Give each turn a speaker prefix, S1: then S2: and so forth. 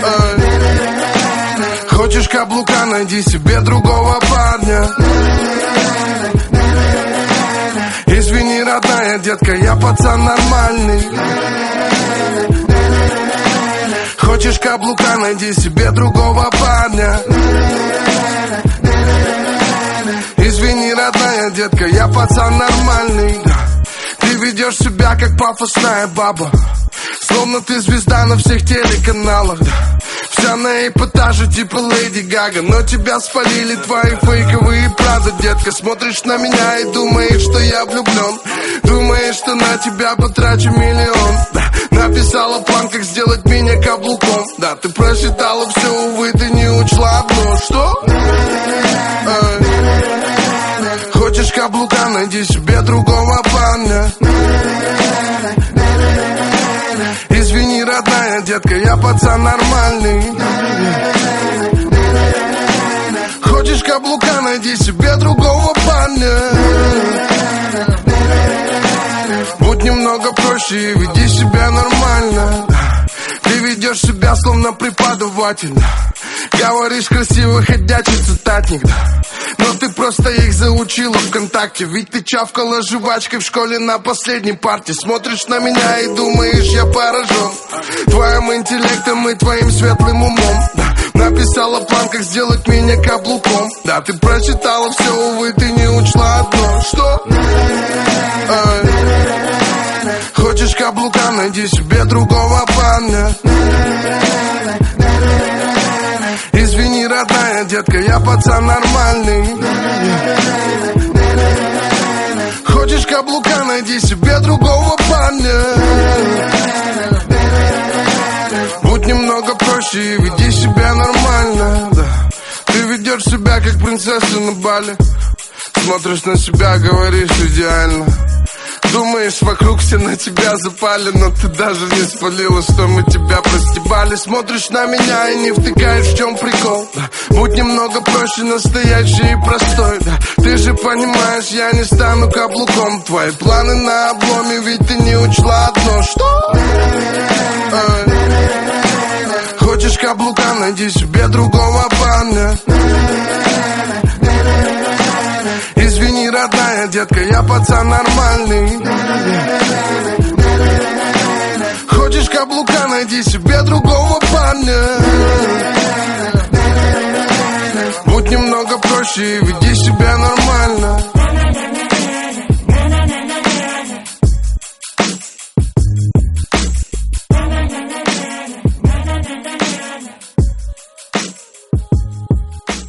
S1: Uh. Хочешь каблука, найди себе другого парня. Извини, родная детка, я пацан нормальный. Хочешь каблука, найди себе другого парня. Извини, родная детка, я пацан нормальный. Ты ведешь себя как пафосная баба. Словно ты звезда на всех телеканалах Вся на эпатаже типа Леди Гага Но тебя спалили твои фейковые правда, детка Смотришь на меня и думаешь, что я влюблен Думаешь, что на тебя потрачу миллион да. Написала план, как сделать меня каблуком Да, ты просчитала все, увы, ты не учла одно Что? Ай. Хочешь каблука, найди себе другого парня я пацан нормальный. Хочешь каблука, найди себе другого парня. Будь немного проще и веди себя нормально. Ты ведешь себя словно преподаватель. Говоришь красиво, ходячий цитатник. ты просто их заучила ВКонтакте. Ведь ты чавкала жвачкой в школе на последней парте. Смотришь на меня и думаешь, я поражен. Твоим интеллектом и твоим светлым умом. Написала план, как сделать меня каблуком. Да, ты прочитала все, увы, ты не учла одно. Что? Ай. Хочешь каблука, найди себе другого парня детка, я пацан нормальный. Хочешь каблука, найди себе другого парня. Будь немного проще и веди себя нормально. Да. Ты ведешь себя как принцесса на бале. Смотришь на себя, говоришь идеально Думаешь, вокруг все на тебя запали Но ты даже не спалила, что мы тебя простебали Смотришь на меня и не втыкаешь, в чем прикол да. Будь немного проще, настоящий и простой да. Ты же понимаешь, я не стану каблуком Твои планы на обломе, ведь ты не учла одно Что? Ай. Хочешь каблука, найди себе другого парня Родная детка, я пацан нормальный. Хочешь каблука, найди себе другого парня. Будь немного проще и веди